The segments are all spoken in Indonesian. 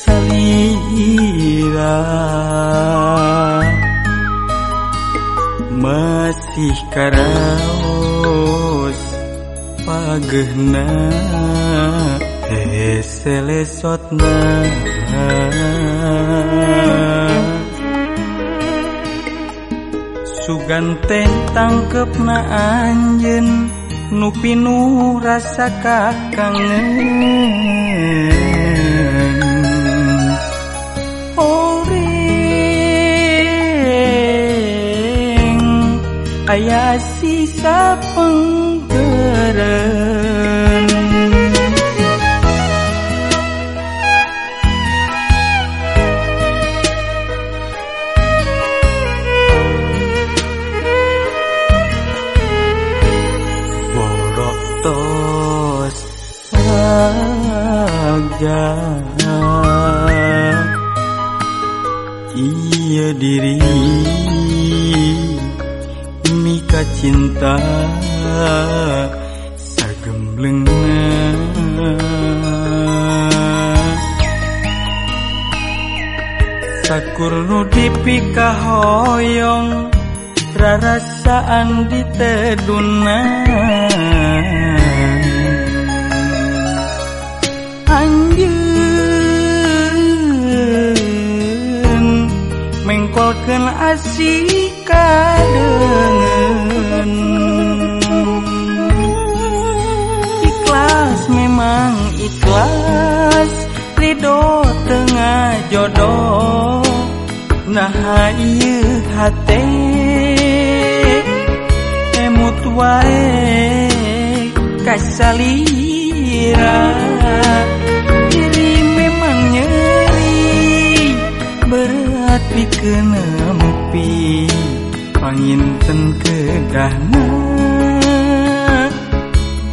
salira masih karaos pagehna selesotna suganteng tangkep na anjen nupinu rasa kakangen ayah sisa penggeren borok tos saja iya diri mika cinta sagemblengna sakur nu dipika hoyong rarasaan diteduna anjeun mengkolkeun asik jodoh naha ieu hate emut wae kasalira. Diri memang nyeri berat pikeun nepi panginten kegahna.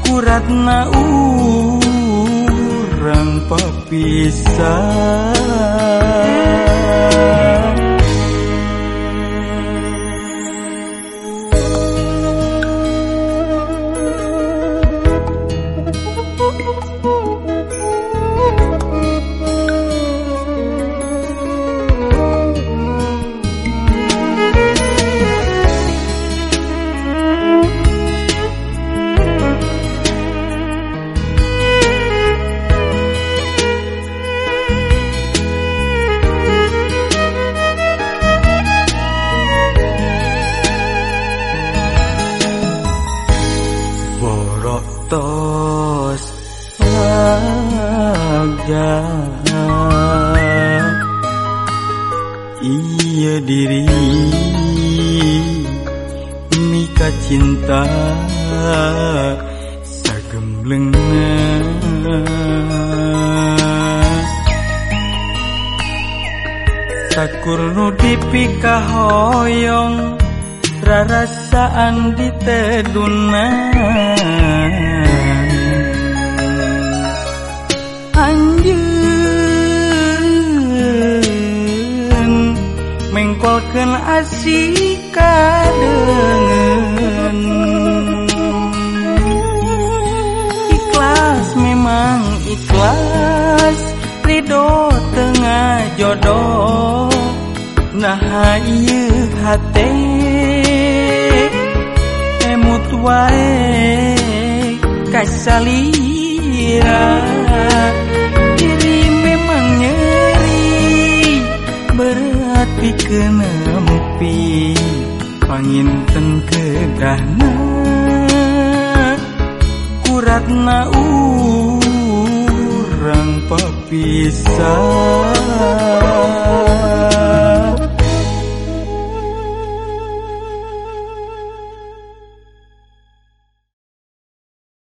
Kuratna uh papisah tos saja iya diri mika cinta sagemblengna sakur nu dipika hoyong rarasaan diteduna anjeun mengkolkeun asik kadengen ikhlas memang ikhlas ridho tengah jodoh. Nah ieu hate emut wae kasalira panginten kedahna kuratna urang papisah